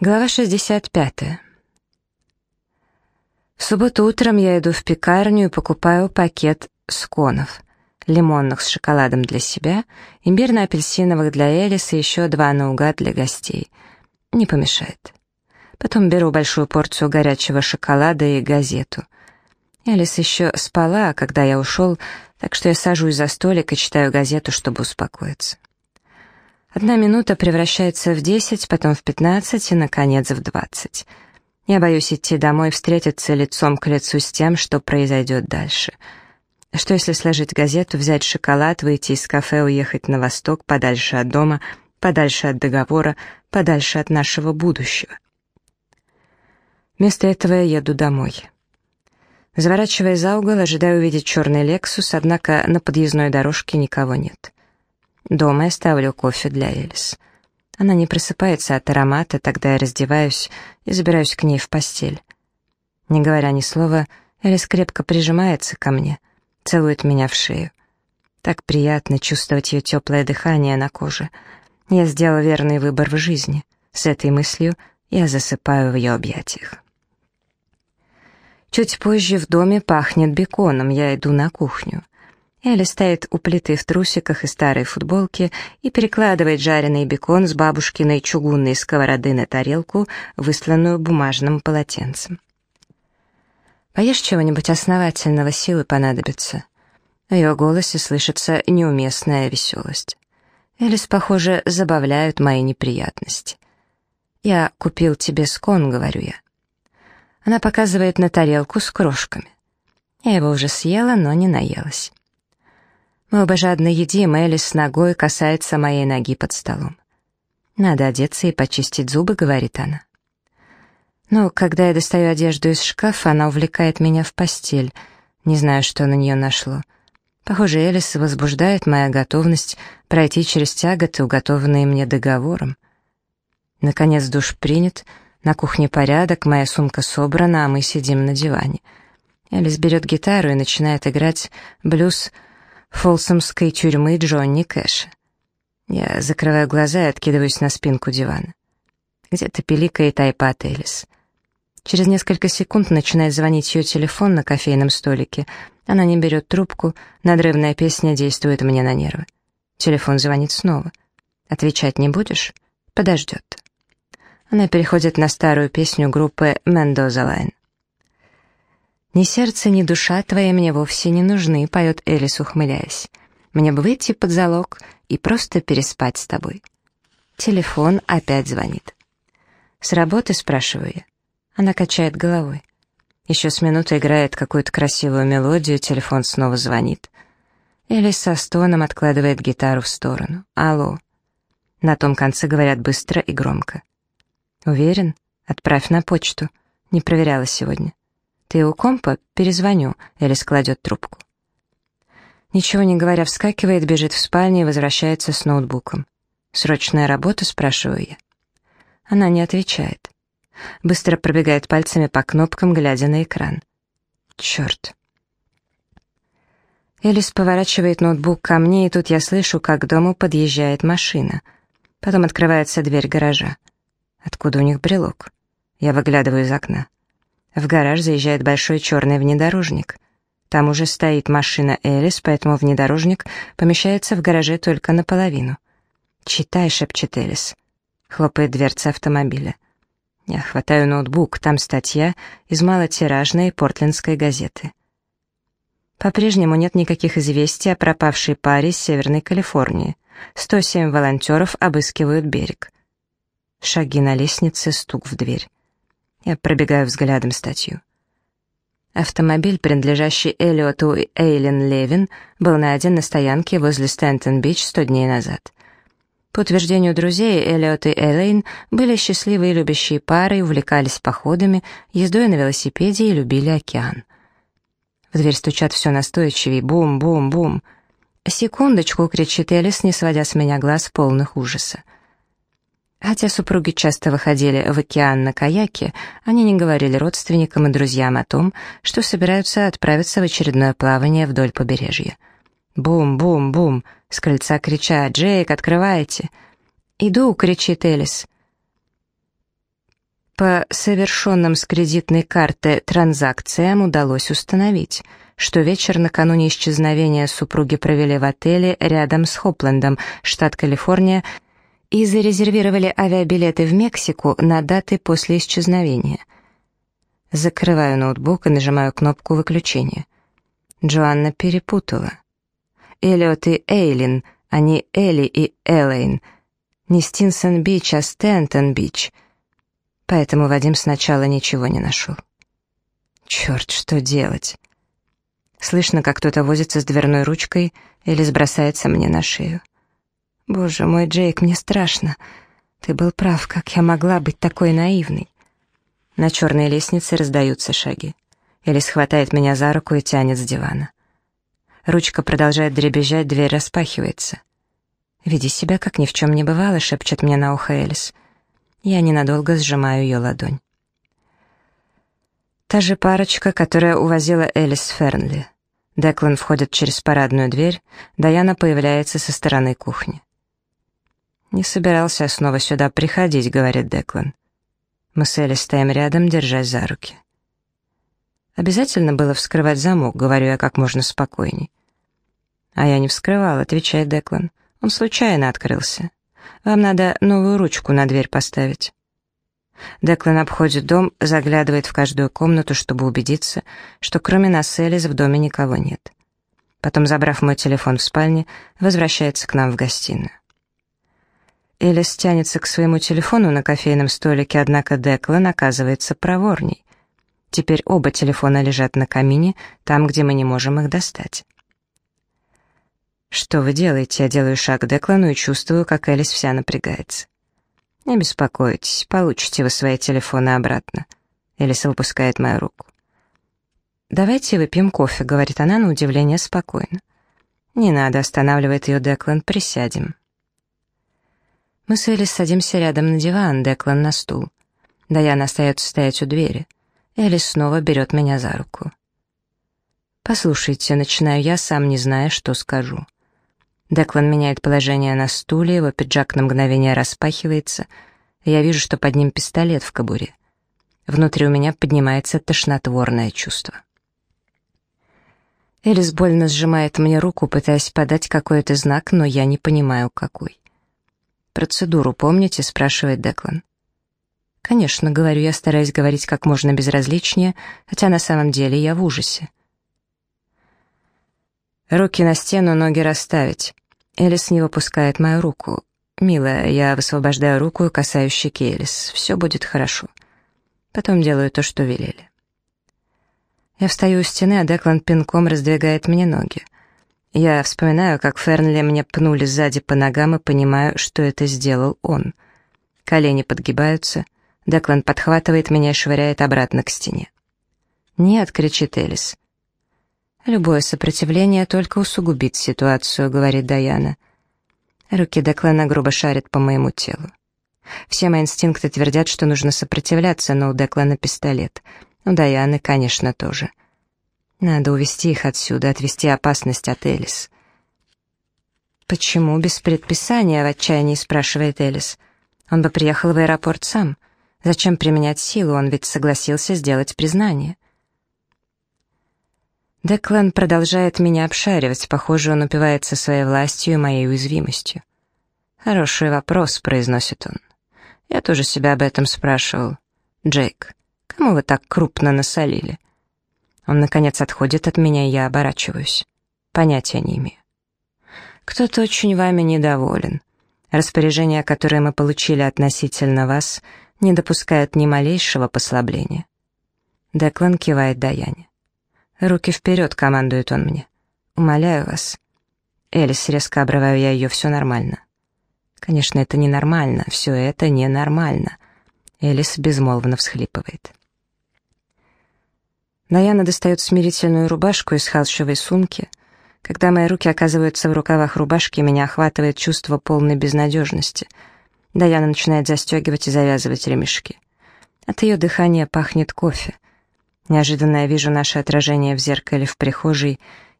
Глава 65. В субботу утром я иду в пекарню и покупаю пакет сконов. Лимонных с шоколадом для себя, имбирно-апельсиновых для Элис и еще два наугад для гостей. Не помешает. Потом беру большую порцию горячего шоколада и газету. Элис еще спала, когда я ушел, так что я сажусь за столик и читаю газету, чтобы успокоиться. Одна минута превращается в десять, потом в пятнадцать и, наконец, в двадцать. Я боюсь идти домой, встретиться лицом к лицу с тем, что произойдет дальше. Что если сложить газету, взять шоколад, выйти из кафе, уехать на восток, подальше от дома, подальше от договора, подальше от нашего будущего? Вместо этого я еду домой. Заворачивая за угол, ожидаю увидеть черный «Лексус», однако на подъездной дорожке никого нет. Дома я ставлю кофе для Элис. Она не просыпается от аромата, тогда я раздеваюсь и забираюсь к ней в постель. Не говоря ни слова, Элис крепко прижимается ко мне, целует меня в шею. Так приятно чувствовать ее теплое дыхание на коже. Я сделал верный выбор в жизни. С этой мыслью я засыпаю в ее объятиях. Чуть позже в доме пахнет беконом, я иду на кухню. Элли стоит у плиты в трусиках и старой футболке и перекладывает жареный бекон с бабушкиной чугунной сковороды на тарелку, высланную бумажным полотенцем. «Поешь чего-нибудь основательного, силы понадобится». В ее голосе слышится неуместная веселость. Элис, похоже, забавляют мои неприятности. «Я купил тебе скон», — говорю я. Она показывает на тарелку с крошками. Я его уже съела, но не наелась. Мы оба жадно едим, Элис с ногой касается моей ноги под столом. «Надо одеться и почистить зубы», — говорит она. Но когда я достаю одежду из шкафа, она увлекает меня в постель. Не знаю, что на нее нашло. Похоже, Элис возбуждает моя готовность пройти через тяготы, уготованные мне договором. Наконец душ принят, на кухне порядок, моя сумка собрана, а мы сидим на диване. Элис берет гитару и начинает играть блюз фолсомской тюрьмы Джонни Кэша. Я закрываю глаза и откидываюсь на спинку дивана. Где-то пиликает айпад Элис. Через несколько секунд начинает звонить ее телефон на кофейном столике. Она не берет трубку, надрывная песня действует мне на нервы. Телефон звонит снова. «Отвечать не будешь?» «Подождет». Она переходит на старую песню группы «Мендоза Лайн». «Ни сердце, ни душа твоя мне вовсе не нужны», — поет Элис, ухмыляясь. «Мне бы выйти под залог и просто переспать с тобой». Телефон опять звонит. «С работы?» — спрашиваю я. Она качает головой. Еще с минуты играет какую-то красивую мелодию, телефон снова звонит. Элис со стоном откладывает гитару в сторону. «Алло». На том конце говорят быстро и громко. «Уверен? Отправь на почту. Не проверяла сегодня». «Ты у компа? Перезвоню», — Элис кладет трубку. Ничего не говоря, вскакивает, бежит в спальню и возвращается с ноутбуком. «Срочная работа?» — спрашиваю я. Она не отвечает. Быстро пробегает пальцами по кнопкам, глядя на экран. «Черт!» Элис поворачивает ноутбук ко мне, и тут я слышу, как к дому подъезжает машина. Потом открывается дверь гаража. Откуда у них брелок? Я выглядываю из окна. В гараж заезжает большой черный внедорожник. Там уже стоит машина Элис, поэтому внедорожник помещается в гараже только наполовину. «Читай», — шепчет Элис. Хлопает дверца автомобиля. Я хватаю ноутбук, там статья из малотиражной портлендской газеты. По-прежнему нет никаких известий о пропавшей паре из Северной Калифорнии. 107 волонтеров обыскивают берег. Шаги на лестнице, стук в дверь. Я пробегаю взглядом статью. Автомобиль, принадлежащий Эллиоту и Эйлен Левин, был найден на стоянке возле Стэнтон-Бич сто дней назад. По утверждению друзей, Эллиот и Эйлейн были счастливые и любящие парой, увлекались походами, ездой на велосипеде и любили океан. В дверь стучат все настойчивее, бум-бум-бум. «Секундочку!» — кричит Элис, не сводя с меня глаз полных ужаса. Хотя супруги часто выходили в океан на каяке, они не говорили родственникам и друзьям о том, что собираются отправиться в очередное плавание вдоль побережья. «Бум-бум-бум!» — с крыльца кричат «Джейк, открывайте!» «Иду!» — кричит Элис. По совершенным с кредитной карты транзакциям удалось установить, что вечер накануне исчезновения супруги провели в отеле рядом с Хоплендом, штат Калифорния, и зарезервировали авиабилеты в Мексику на даты после исчезновения. Закрываю ноутбук и нажимаю кнопку выключения. Джоанна перепутала. Эллиот и Эйлин, а не Элли и Элейн. Не Стинсон-Бич, а Стентон-Бич — поэтому Вадим сначала ничего не нашел. Черт, что делать? Слышно, как кто-то возится с дверной ручкой или сбросается мне на шею. Боже мой, Джейк, мне страшно. Ты был прав, как я могла быть такой наивной. На черной лестнице раздаются шаги. Элис хватает меня за руку и тянет с дивана. Ручка продолжает дребезжать, дверь распахивается. «Веди себя, как ни в чем не бывало», — шепчет мне на ухо Элис. Я ненадолго сжимаю ее ладонь. Та же парочка, которая увозила Элис Фернли. Деклан входит через парадную дверь, Даяна появляется со стороны кухни. «Не собирался снова сюда приходить», — говорит Деклан. Мы с Элис стоим рядом, держась за руки. «Обязательно было вскрывать замок», — говорю я как можно спокойней. «А я не вскрывал», — отвечает Деклан. «Он случайно открылся». Вам надо новую ручку на дверь поставить». Деклан обходит дом, заглядывает в каждую комнату, чтобы убедиться, что кроме нас Элис в доме никого нет. Потом, забрав мой телефон в спальне, возвращается к нам в гостиную. Элис тянется к своему телефону на кофейном столике, однако Деклан оказывается проворней. Теперь оба телефона лежат на камине, там, где мы не можем их достать. «Что вы делаете?» Я делаю шаг к Деклану и чувствую, как Элис вся напрягается. «Не беспокойтесь, получите вы свои телефоны обратно». Элис выпускает мою руку. «Давайте выпьем кофе», — говорит она на удивление спокойно. «Не надо», — останавливает ее Деклан, — «присядем». Мы с Элис садимся рядом на диван, Деклан на стул. Даяна остается стоять у двери. Элис снова берет меня за руку. «Послушайте», — начинаю я, сам не зная, что скажу. Деклан меняет положение на стуле, его пиджак на мгновение распахивается, я вижу, что под ним пистолет в кобуре. Внутри у меня поднимается тошнотворное чувство. Элис больно сжимает мне руку, пытаясь подать какой-то знак, но я не понимаю, какой. «Процедуру помните?» — спрашивает Деклан. «Конечно, — говорю я, стараясь говорить как можно безразличнее, хотя на самом деле я в ужасе. Руки на стену, ноги расставить. Элис не выпускает мою руку. «Милая, я высвобождаю руку и касаюсь щеки Элис. Все будет хорошо». Потом делаю то, что велели. Я встаю у стены, а Деклан пинком раздвигает мне ноги. Я вспоминаю, как Фернли мне пнули сзади по ногам и понимаю, что это сделал он. Колени подгибаются. Деклан подхватывает меня и швыряет обратно к стене. «Нет!» — кричит Элис. «Любое сопротивление только усугубит ситуацию», — говорит Даяна. Руки Деклана грубо шарят по моему телу. Все мои инстинкты твердят, что нужно сопротивляться, но у Деклана пистолет. У Даяны, конечно, тоже. Надо увести их отсюда, отвести опасность от Элис. «Почему без предписания?» — в отчаянии спрашивает Элис. «Он бы приехал в аэропорт сам. Зачем применять силу? Он ведь согласился сделать признание». Деклан продолжает меня обшаривать, похоже, он упивается своей властью и моей уязвимостью. «Хороший вопрос», — произносит он. «Я тоже себя об этом спрашивал. Джейк, кому вы так крупно насолили?» Он, наконец, отходит от меня, и я оборачиваюсь. Понятия не имею. «Кто-то очень вами недоволен. Распоряжения, которые мы получили относительно вас, не допускают ни малейшего послабления». Деклан кивает Даяне. «Руки вперед!» — командует он мне. «Умоляю вас». Элис, резко обрываю я ее, все нормально. Конечно, это ненормально, все это ненормально. Элис безмолвно всхлипывает. Даяна достает смирительную рубашку из халшевой сумки. Когда мои руки оказываются в рукавах рубашки, меня охватывает чувство полной безнадежности. Даяна начинает застегивать и завязывать ремешки. От ее дыхания пахнет кофе — Неожиданно я вижу наше отражение в зеркале в прихожей,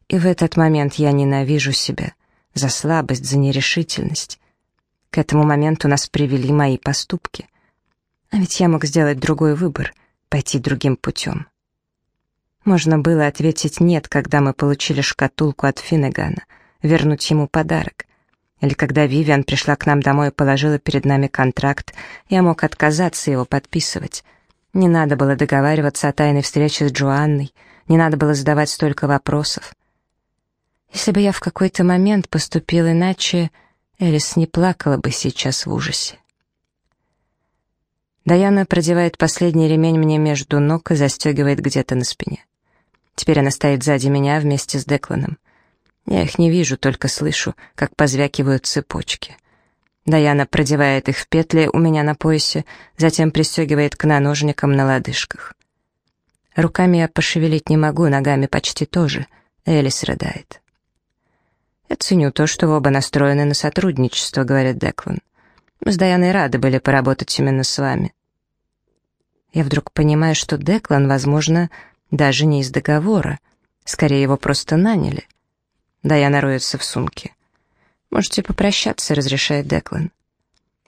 и в этот момент я ненавижу себя за слабость, за нерешительность. К этому моменту нас привели мои поступки. А ведь я мог сделать другой выбор, пойти другим путем. Можно было ответить «нет», когда мы получили шкатулку от Финнегана, вернуть ему подарок. Или когда Вивиан пришла к нам домой и положила перед нами контракт, я мог отказаться его подписывать. Не надо было договариваться о тайной встрече с Джоанной, не надо было задавать столько вопросов. Если бы я в какой-то момент поступил иначе, Элис не плакала бы сейчас в ужасе. Даяна продевает последний ремень мне между ног и застегивает где-то на спине. Теперь она стоит сзади меня вместе с Декланом. Я их не вижу, только слышу, как позвякивают цепочки. Даяна продевает их в петли у меня на поясе, затем пристегивает к наножникам на лодыжках. Руками я пошевелить не могу, ногами почти тоже. Элис рыдает. «Я ценю то, что оба настроены на сотрудничество», — говорит Деклан. «Мы с Даяной рады были поработать именно с вами». Я вдруг понимаю, что Деклан, возможно, даже не из договора. Скорее, его просто наняли. Даяна роется в сумке. «Можете попрощаться», — разрешает Деклан.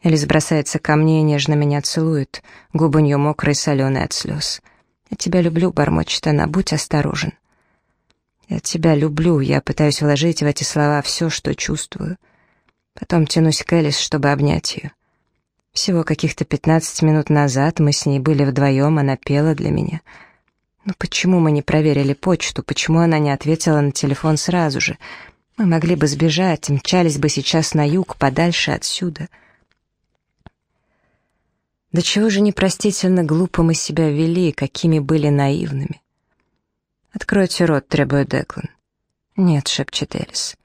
Элис бросается ко мне и нежно меня целует. Губы у нее мокрые, соленые от слез. «Я тебя люблю», — бормочет она, — «будь осторожен». «Я тебя люблю», — я пытаюсь вложить в эти слова все, что чувствую. Потом тянусь к Элис, чтобы обнять ее. Всего каких-то пятнадцать минут назад мы с ней были вдвоем, она пела для меня — но почему мы не проверили почту? Почему она не ответила на телефон сразу же? Мы могли бы сбежать, мчались бы сейчас на юг, подальше отсюда. До чего же непростительно глупо мы себя вели, какими были наивными. «Откройте рот», — требует Деклан. «Нет», — шепчет Элис.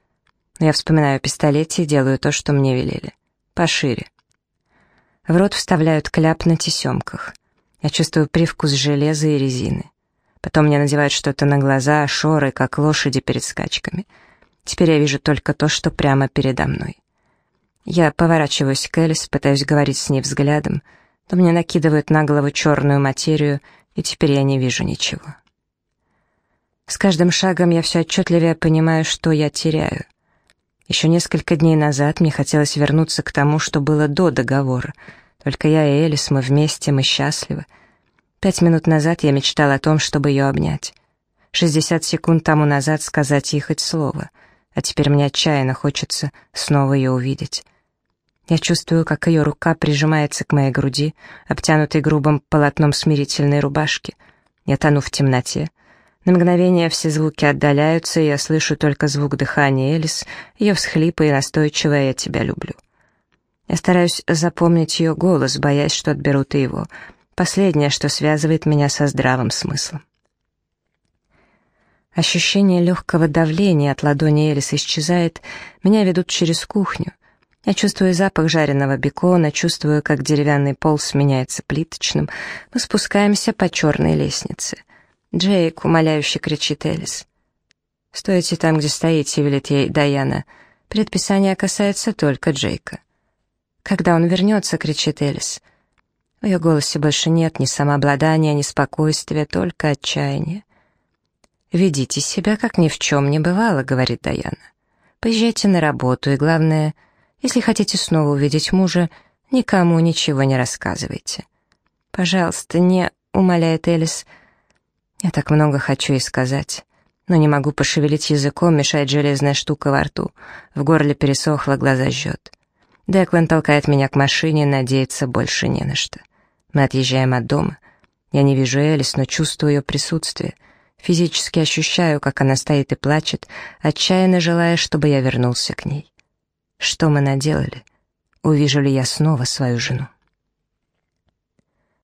Я вспоминаю о пистолете и делаю то, что мне велели. Пошире. В рот вставляют кляп на тесемках. Я чувствую привкус железа и резины. Потом мне надевают что-то на глаза, шоры, как лошади перед скачками. Теперь я вижу только то, что прямо передо мной. Я поворачиваюсь к Элис, пытаюсь говорить с ней взглядом, но мне накидывают на голову черную материю, и теперь я не вижу ничего. С каждым шагом я все отчетливее понимаю, что я теряю. Еще несколько дней назад мне хотелось вернуться к тому, что было до договора. Только я и Элис, мы вместе, мы счастливы. Пять минут назад я мечтал о том, чтобы ее обнять. Шестьдесят секунд тому назад сказать ей хоть слово, а теперь мне отчаянно хочется снова ее увидеть. Я чувствую, как ее рука прижимается к моей груди, обтянутой грубым полотном смирительной рубашки. Я тону в темноте. На мгновение все звуки отдаляются, и я слышу только звук дыхания Элис, ее всхлипы и настойчивое «я тебя люблю». Я стараюсь запомнить ее голос, боясь, что отберут и его — Последнее, что связывает меня со здравым смыслом. Ощущение легкого давления от ладони Элис исчезает, меня ведут через кухню. Я чувствую запах жареного бекона, чувствую, как деревянный пол сменяется плиточным. Мы спускаемся по черной лестнице. «Джейк!» — умоляюще кричит Элис. «Стойте там, где стоите», — велит ей Даяна. Предписание касается только Джейка. «Когда он вернется?» — кричит Элис. «Элис». В ее голосе больше нет ни самообладания, ни спокойствия, только отчаяние. «Ведите себя, как ни в чем не бывало», — говорит Даяна. «Поезжайте на работу, и главное, если хотите снова увидеть мужа, никому ничего не рассказывайте». «Пожалуйста, не...» — умоляет Элис. «Я так много хочу ей сказать, но не могу пошевелить языком, мешает железная штука во рту. В горле пересохло, глаза жжет. Деклан толкает меня к машине, надеяться больше не на что. Мы отъезжаем от дома. Я не вижу Элис, но чувствую ее присутствие. Физически ощущаю, как она стоит и плачет, отчаянно желая, чтобы я вернулся к ней. Что мы наделали? Увижу ли я снова свою жену?